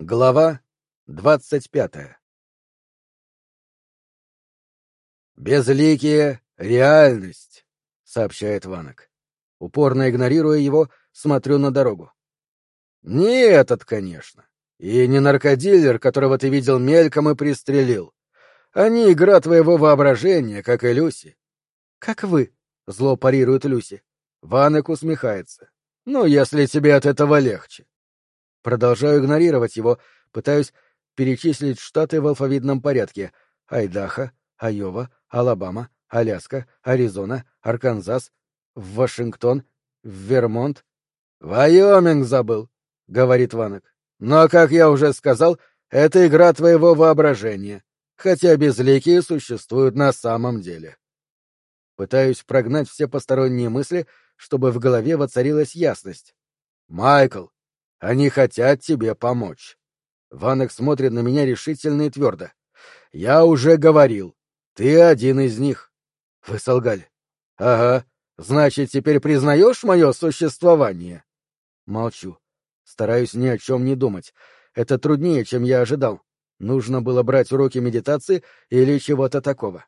Глава двадцать пятая «Безликие — реальность», — сообщает Ванок. Упорно игнорируя его, смотрю на дорогу. «Не этот, конечно. И не наркодилер, которого ты видел мельком и пристрелил. Они игра твоего воображения, как и Люси». «Как вы», — зло парирует Люси. Ванок усмехается. «Ну, если тебе от этого легче». Продолжаю игнорировать его, пытаюсь перечислить штаты в алфавитном порядке. Айдахо, Айова, Алабама, Аляска, Аризона, Арканзас, Вашингтон, Вермонт. «Вайоминг забыл», — говорит Ванок. «Но, как я уже сказал, это игра твоего воображения, хотя безликие существуют на самом деле». Пытаюсь прогнать все посторонние мысли, чтобы в голове воцарилась ясность. «Майкл, они хотят тебе помочь. Ванек смотрит на меня решительно и твердо. Я уже говорил. Ты один из них. Вы солгали. Ага. Значит, теперь признаешь мое существование? Молчу. Стараюсь ни о чем не думать. Это труднее, чем я ожидал. Нужно было брать уроки медитации или чего-то такого.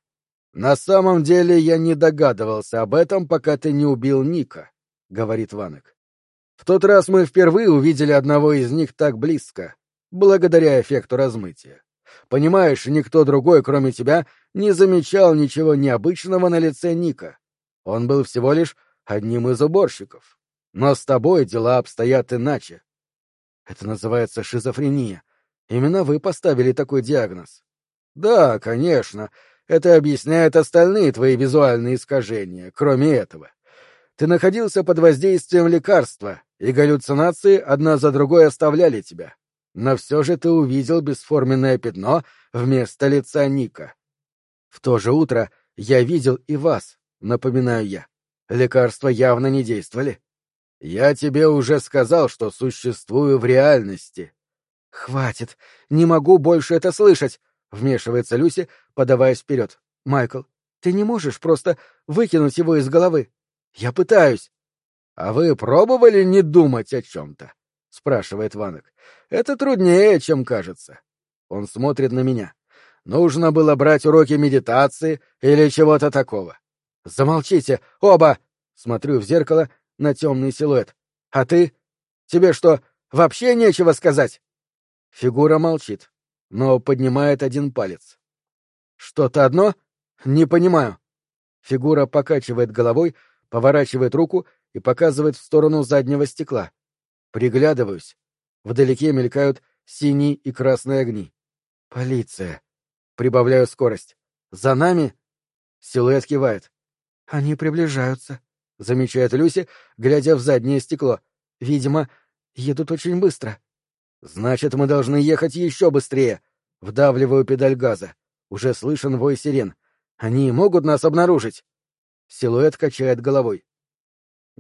На самом деле я не догадывался об этом, пока ты не убил Ника, говорит Ванек. В тот раз мы впервые увидели одного из них так близко, благодаря эффекту размытия. Понимаешь, никто другой, кроме тебя, не замечал ничего необычного на лице Ника. Он был всего лишь одним из уборщиков. Но с тобой дела обстоят иначе. Это называется шизофрения. Именно вы поставили такой диагноз. Да, конечно. Это объясняет остальные твои визуальные искажения, кроме этого. Ты находился под воздействием лекарства, и галлюцинации одна за другой оставляли тебя. Но все же ты увидел бесформенное пятно вместо лица Ника. В то же утро я видел и вас, напоминаю я. Лекарства явно не действовали. Я тебе уже сказал, что существую в реальности. Хватит, не могу больше это слышать, вмешивается Люси, подаваясь вперед. Майкл, ты не можешь просто выкинуть его из головы. Я пытаюсь. А вы пробовали не думать о чем-то? спрашивает Ванок. Это труднее, чем кажется. Он смотрит на меня. Нужно было брать уроки медитации или чего-то такого. Замолчите, оба! Смотрю в зеркало на темный силуэт. А ты? Тебе что, вообще нечего сказать? Фигура молчит, но поднимает один палец. Что-то одно? Не понимаю. Фигура покачивает головой, поворачивает руку и показывает в сторону заднего стекла. Приглядываюсь. Вдалеке мелькают синие и красные огни. Полиция. Прибавляю скорость. За нами? Силуэт кивает. Они приближаются, замечает Люси, глядя в заднее стекло. Видимо, едут очень быстро. Значит, мы должны ехать еще быстрее. Вдавливаю педаль газа. Уже слышен вой сирен. Они могут нас обнаружить. Силуэт качает головой.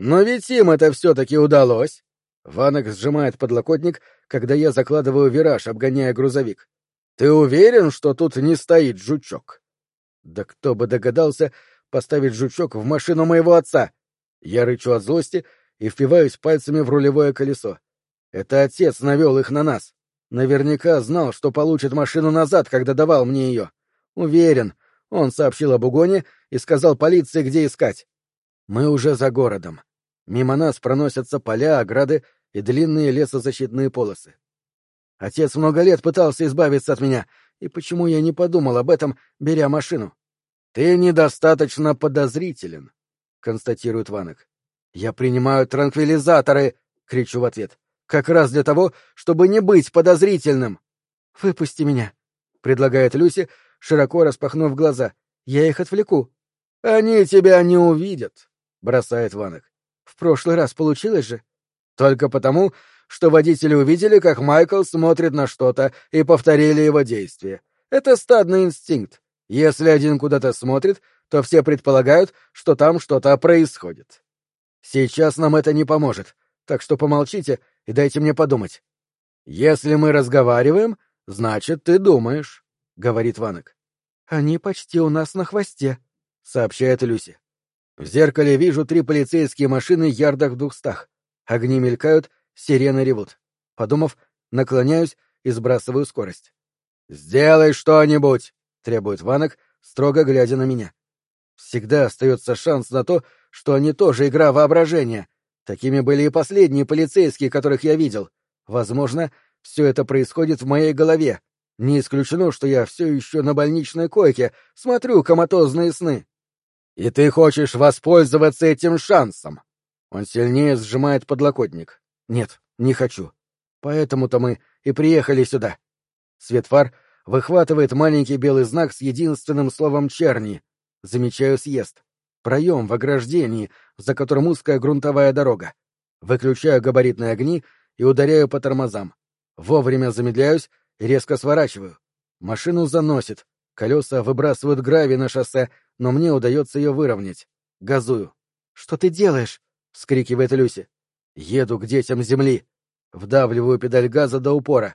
Но ведь им это все-таки удалось. Ванок сжимает подлокотник, когда я закладываю вираж, обгоняя грузовик. Ты уверен, что тут не стоит жучок? Да кто бы догадался поставить жучок в машину моего отца? Я рычу от злости и впиваюсь пальцами в рулевое колесо. Это отец навел их на нас. Наверняка знал, что получит машину назад, когда давал мне ее. Уверен, он сообщил об угоне и сказал полиции, где искать. Мы уже за городом. Мимо нас проносятся поля, ограды и длинные лесозащитные полосы. Отец много лет пытался избавиться от меня, и почему я не подумал об этом, беря машину? — Ты недостаточно подозрителен, — констатирует Ванок. — Я принимаю транквилизаторы, — кричу в ответ. — Как раз для того, чтобы не быть подозрительным. — Выпусти меня, — предлагает Люси, широко распахнув глаза. — Я их отвлеку. — Они тебя не увидят, — бросает Ванок. — В прошлый раз получилось же? — Только потому, что водители увидели, как Майкл смотрит на что-то и повторили его действия. Это стадный инстинкт. Если один куда-то смотрит, то все предполагают, что там что-то происходит. Сейчас нам это не поможет, так что помолчите и дайте мне подумать. Если мы разговариваем, значит, ты думаешь говорит Ванок. Они почти у нас на хвосте, сообщает Люси. В зеркале вижу три полицейские машины ярдах в двухстах. Огни мелькают, сирены ревут. Подумав, наклоняюсь и сбрасываю скорость. «Сделай что-нибудь!» — требует Ванок, строго глядя на меня. Всегда остается шанс на то, что они тоже игра воображения. Такими были и последние полицейские, которых я видел. Возможно, все это происходит в моей голове. Не исключено, что я все еще на больничной койке, смотрю коматозные сны. И ты хочешь воспользоваться этим шансом? Он сильнее сжимает подлокотник. Нет, не хочу. Поэтому-то мы и приехали сюда. Свет фар выхватывает маленький белый знак с единственным словом «черни». Замечаю съезд. Проем в ограждении, за которым узкая грунтовая дорога. Выключаю габаритные огни и ударяю по тормозам. Вовремя замедляюсь и резко сворачиваю. Машину заносит. Колеса выбрасывают гравий на шоссе, но мне удается ее выровнять. Газую. «Что ты делаешь?» — вскрикивает Люси. «Еду к детям земли». Вдавливаю педаль газа до упора.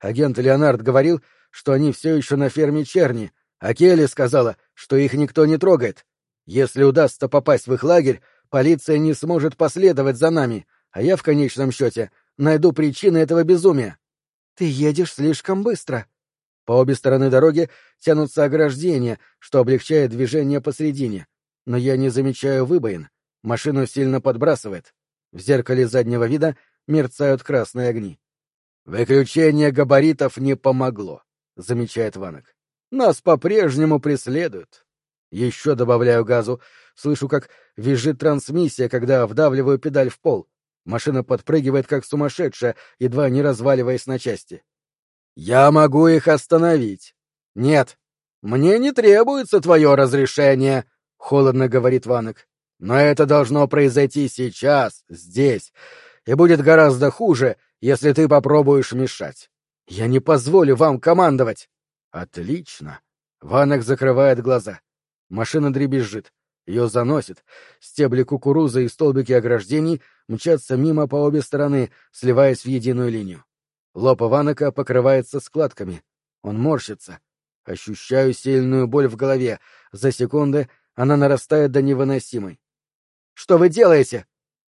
Агент Леонард говорил, что они все еще на ферме Черни, а Келли сказала, что их никто не трогает. Если удастся попасть в их лагерь, полиция не сможет последовать за нами, а я в конечном счете найду причины этого безумия. Ты едешь слишком быстро. По обе стороны дороги тянутся ограждения, что облегчает движение посредине. Но я не замечаю выбоин. Машину сильно подбрасывает. В зеркале заднего вида мерцают красные огни. «Выключение габаритов не помогло», — замечает Ванок. «Нас по-прежнему преследуют». Еще добавляю газу. Слышу, как визжит трансмиссия, когда вдавливаю педаль в пол. Машина подпрыгивает, как сумасшедшая, едва не разваливаясь на части. «Я могу их остановить». «Нет, мне не требуется твое разрешение», — холодно говорит Ванок. «Но это должно произойти сейчас, здесь, и будет гораздо хуже, если ты попробуешь мешать. Я не позволю вам командовать». «Отлично». Ванок закрывает глаза. Машина дребезжит. Ее заносит. Стебли кукурузы и столбики ограждений мчатся мимо по обе стороны, сливаясь в единую линию. Лоб Иванока покрывается складками. Он морщится. Ощущаю сильную боль в голове. За секунды она нарастает до невыносимой. «Что вы делаете?»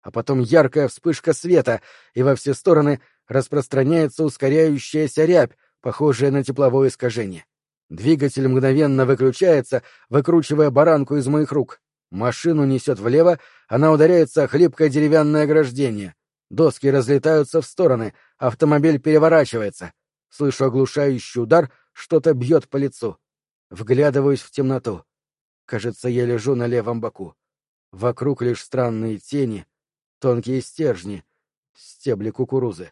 А потом яркая вспышка света, и во все стороны распространяется ускоряющаяся рябь, похожая на тепловое искажение. Двигатель мгновенно выключается, выкручивая баранку из моих рук. Машину несет влево, она ударяется о хлипкое деревянное ограждение. Доски разлетаются в стороны, автомобиль переворачивается. Слышу оглушающий удар, что-то бьет по лицу. Вглядываюсь в темноту. Кажется, я лежу на левом боку. Вокруг лишь странные тени, тонкие стержни, стебли кукурузы.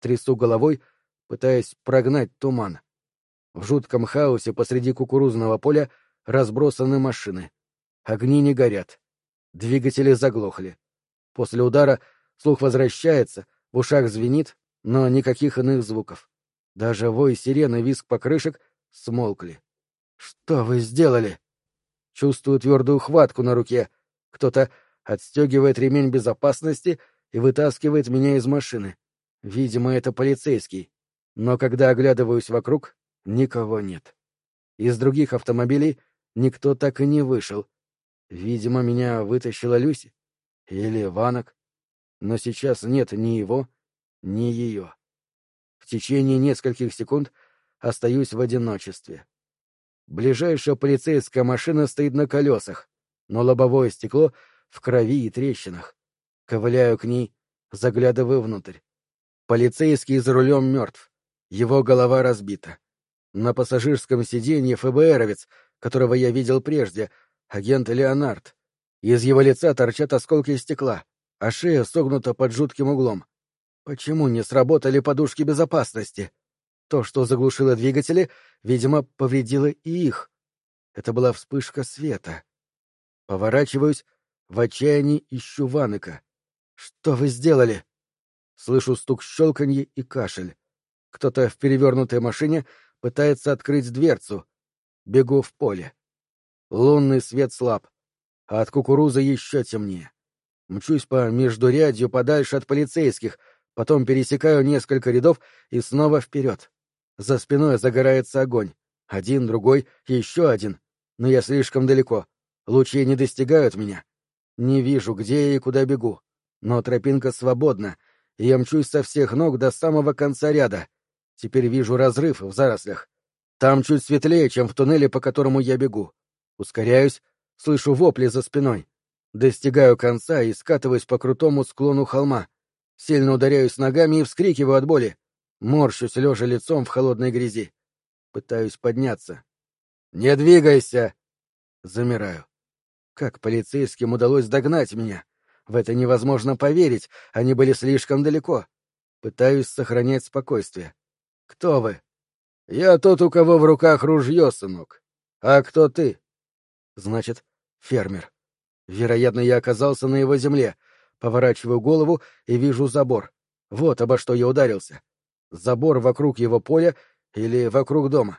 Трясу головой, пытаясь прогнать туман. В жутком хаосе посреди кукурузного поля разбросаны машины. Огни не горят. Двигатели заглохли. После удара слух возвращается, в ушах звенит, но никаких иных звуков. Даже вой сирены, визг покрышек смолкли. «Что вы сделали?» Чувствую твердую хватку на руке. Кто-то отстегивает ремень безопасности и вытаскивает меня из машины. Видимо, это полицейский. Но когда оглядываюсь вокруг, Никого нет. Из других автомобилей никто так и не вышел. Видимо, меня вытащила Люси. Или Ванок. Но сейчас нет ни его, ни ее. В течение нескольких секунд остаюсь в одиночестве. Ближайшая полицейская машина стоит на колесах, но лобовое стекло в крови и трещинах. Ковыляю к ней, заглядываю внутрь. Полицейский за рулем мертв. Его голова разбита. На пассажирском сиденье ФБРовец, которого я видел прежде, агент Леонард. Из его лица торчат осколки стекла, а шея согнута под жутким углом. Почему не сработали подушки безопасности? То, что заглушило двигатели, видимо, повредило и их. Это была вспышка света. Поворачиваюсь, в отчаянии ищу Ванека. «Что вы сделали?» Слышу стук щелканье и кашель. Кто-то в перевернутой машине пытается открыть дверцу. Бегу в поле. Лунный свет слаб, а от кукурузы еще темнее. Мчусь по междурядью подальше от полицейских, потом пересекаю несколько рядов и снова вперед. За спиной загорается огонь. Один, другой, еще один. Но я слишком далеко. Лучи не достигают меня. Не вижу, где и куда бегу. Но тропинка свободна, и я мчусь со всех ног до самого конца ряда. Теперь вижу разрыв в зарослях. Там чуть светлее, чем в туннеле, по которому я бегу. Ускоряюсь, слышу вопли за спиной. Достигаю конца и скатываюсь по крутому склону холма. Сильно ударяюсь ногами и вскрикиваю от боли. Морщусь, лежа лицом в холодной грязи. Пытаюсь подняться. «Не двигайся!» Замираю. Как полицейским удалось догнать меня? В это невозможно поверить, они были слишком далеко. Пытаюсь сохранять спокойствие. «Кто вы?» «Я тот, у кого в руках ружье, сынок. А кто ты?» «Значит, фермер. Вероятно, я оказался на его земле. Поворачиваю голову и вижу забор. Вот обо что я ударился. Забор вокруг его поля или вокруг дома.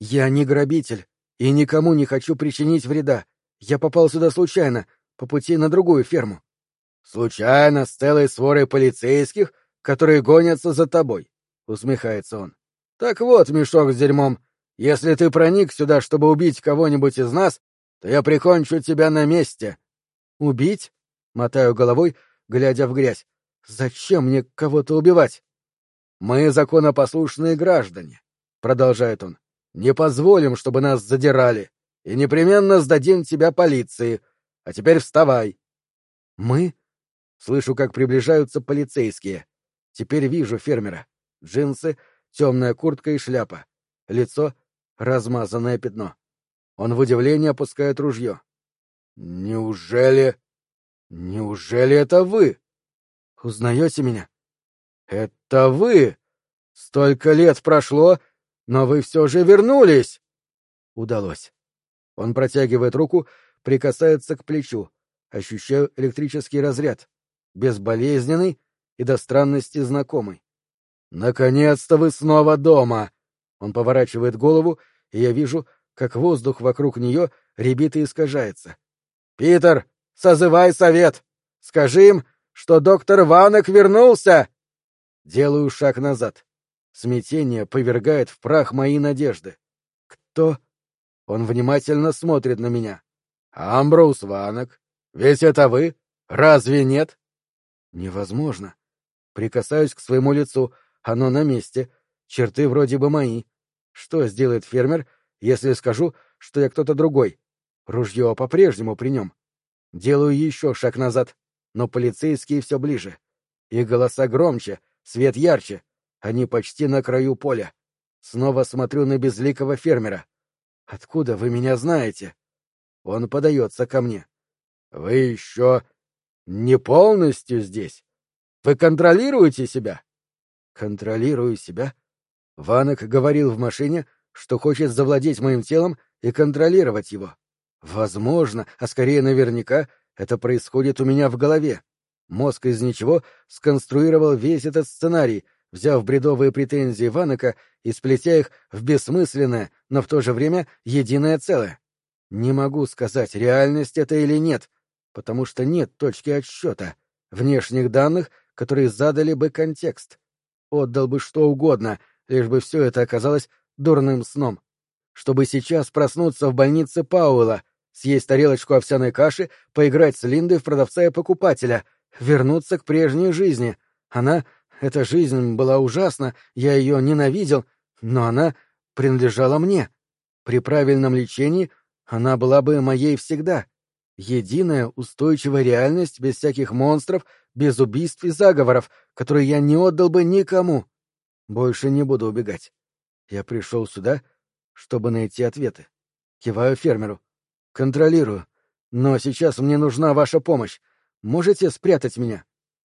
Я не грабитель и никому не хочу причинить вреда. Я попал сюда случайно, по пути на другую ферму. Случайно, с целой сворой полицейских, которые гонятся за тобой, — усмехается он. Так вот, мешок с дерьмом, если ты проник сюда, чтобы убить кого-нибудь из нас, то я прикончу тебя на месте. Убить? Мотаю головой, глядя в грязь. Зачем мне кого-то убивать? Мы законопослушные граждане, продолжает он. Не позволим, чтобы нас задирали, и непременно сдадим тебя полиции. А теперь вставай. Мы? Слышу, как приближаются полицейские. Теперь вижу фермера. Джинсы, темная куртка и шляпа. Лицо — размазанное пятно. Он в удивлении опускает ружье. «Неужели... неужели это вы?» «Узнаете меня?» «Это вы! Столько лет прошло, но вы все же вернулись!» Удалось. Он протягивает руку, прикасается к плечу. Ощущаю электрический разряд. Безболезненный и до странности знакомый. «Наконец-то вы снова дома!» Он поворачивает голову, и я вижу, как воздух вокруг нее ребит и искажается. «Питер, созывай совет! Скажи им, что доктор Ванок вернулся!» Делаю шаг назад. Смятение повергает в прах мои надежды. «Кто?» Он внимательно смотрит на меня. «Амброуз Ванок. Ведь это вы? Разве нет?» «Невозможно. Прикасаюсь к своему лицу. Оно на месте. Черты вроде бы мои. Что сделает фермер, если скажу, что я кто-то другой? Ружье по-прежнему при нем. Делаю еще шаг назад, но полицейские все ближе. Их голоса громче, свет ярче. Они почти на краю поля. Снова смотрю на безликого фермера. «Откуда вы меня знаете?» Он подается ко мне. «Вы еще не полностью здесь? Вы контролируете себя?» «Контролирую себя?» Ванок говорил в машине, что хочет завладеть моим телом и контролировать его. Возможно, а скорее наверняка, это происходит у меня в голове. Мозг из ничего сконструировал весь этот сценарий, взяв бредовые претензии Ванока и сплетя их в бессмысленное, но в то же время единое целое. Не могу сказать, реальность это или нет, потому что нет точки отсчета, внешних данных, которые задали бы контекст. Отдал бы что угодно, лишь бы все это оказалось дурным сном. Чтобы сейчас проснуться в больнице Пауэлла, съесть тарелочку овсяной каши, поиграть с Линдой в продавца и покупателя, вернуться к прежней жизни. Она, эта жизнь была ужасна, я ее ненавидел, но она принадлежала мне. При правильном лечении она была бы моей всегда. Единая устойчивая реальность без всяких монстров, без убийств и заговоров, которые я не отдал бы никому. Больше не буду убегать. Я пришел сюда, чтобы найти ответы. Киваю фермеру. Контролирую. Но сейчас мне нужна ваша помощь. Можете спрятать меня?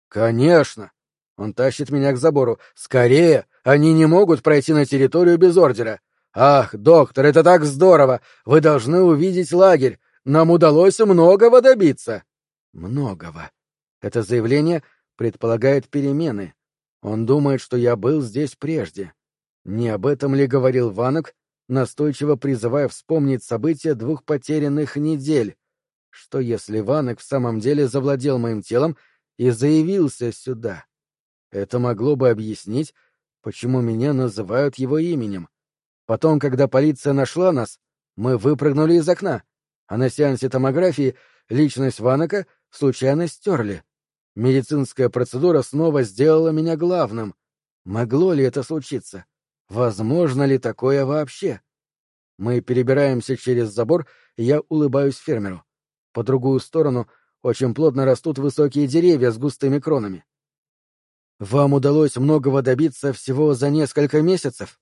Конечно. Он тащит меня к забору. Скорее! Они не могут пройти на территорию без ордера. Ах, доктор, это так здорово! Вы должны увидеть лагерь. Нам удалось многого добиться. Многого. Это заявление предполагает перемены. Он думает, что я был здесь прежде. Не об этом ли говорил Ванок, настойчиво призывая вспомнить события двух потерянных недель? Что если Ванок в самом деле завладел моим телом и заявился сюда? Это могло бы объяснить, почему меня называют его именем. Потом, когда полиция нашла нас, мы выпрыгнули из окна, а на сеансе томографии личность Ванока случайно стерли. Медицинская процедура снова сделала меня главным. Могло ли это случиться? Возможно ли такое вообще? Мы перебираемся через забор, и я улыбаюсь фермеру. По другую сторону очень плотно растут высокие деревья с густыми кронами. Вам удалось многого добиться всего за несколько месяцев?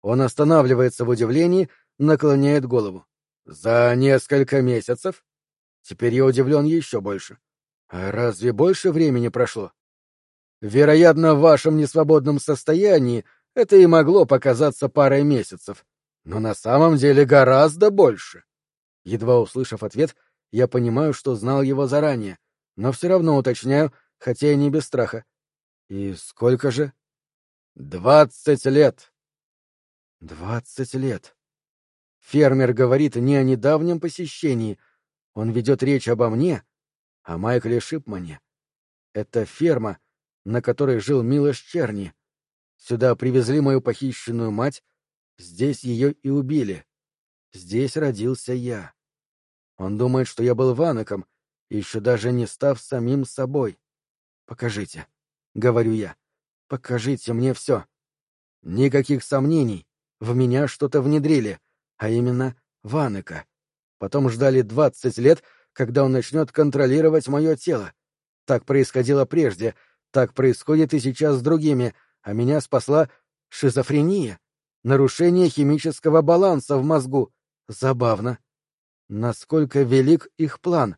Он останавливается в удивлении, наклоняет голову. За несколько месяцев? Теперь я удивлен еще больше. А разве больше времени прошло? Вероятно, в вашем несвободном состоянии это и могло показаться парой месяцев, но на самом деле гораздо больше. Едва услышав ответ, я понимаю, что знал его заранее, но все равно уточняю, хотя и не без страха. И сколько же? Двадцать лет. Двадцать лет. Фермер говорит не о недавнем посещении. Он ведет речь обо мне, о Майкле Шипмане. Это ферма, на которой жил Милош Черни. Сюда привезли мою похищенную мать, здесь ее и убили. Здесь родился я. Он думает, что я был Ваноком, еще даже не став самим собой. Покажите, — говорю я, — покажите мне все. Никаких сомнений, в меня что-то внедрили, а именно Ванека. Потом ждали двадцать лет, когда он начнет контролировать мое тело. Так происходило прежде, так происходит и сейчас с другими, а меня спасла шизофрения, нарушение химического баланса в мозгу. Забавно. Насколько велик их план?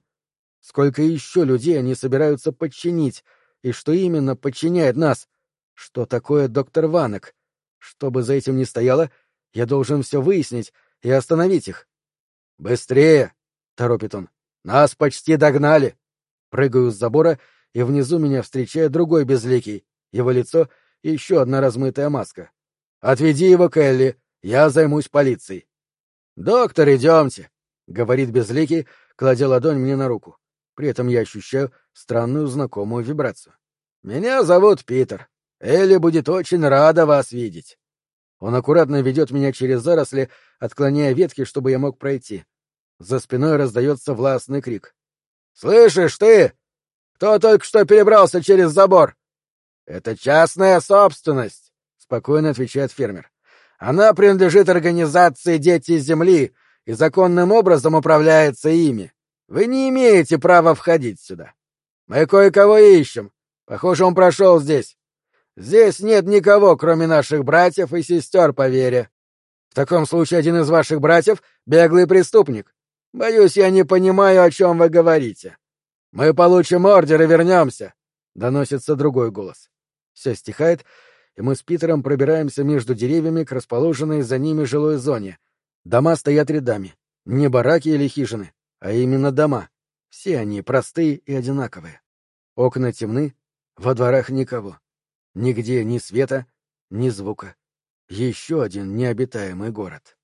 Сколько еще людей они собираются подчинить? И что именно подчиняет нас? Что такое доктор Ванек? Что бы за этим ни стояло, я должен все выяснить и остановить их. «Быстрее!» — торопит он. «Нас почти догнали!» Прыгаю с забора, и внизу меня встречает другой безликий. Его лицо еще одна размытая маска. «Отведи его, Келли, я займусь полицией». «Доктор, идемте», — говорит Безликий, кладя ладонь мне на руку. При этом я ощущаю странную знакомую вибрацию. «Меня зовут Питер. Элли будет очень рада вас видеть». Он аккуратно ведет меня через заросли, отклоняя ветки, чтобы я мог пройти. За спиной раздается властный крик. «Слышишь ты? Кто только что перебрался через забор?» «Это частная собственность спокойно отвечает фермер. Она принадлежит организации «Дети Земли» и законным образом управляется ими. Вы не имеете права входить сюда. Мы кое-кого ищем. Похоже, он прошел здесь. Здесь нет никого, кроме наших братьев и сестер по вере. В таком случае один из ваших братьев — беглый преступник. Боюсь, я не понимаю, о чем вы говорите. Мы получим ордер и вернемся. Доносится другой голос. Все стихает, и мы с Питером пробираемся между деревьями к расположенной за ними жилой зоне. Дома стоят рядами. Не бараки или хижины, а именно дома. Все они простые и одинаковые. Окна темны, во дворах никого. Нигде ни света, ни звука. Еще один необитаемый город.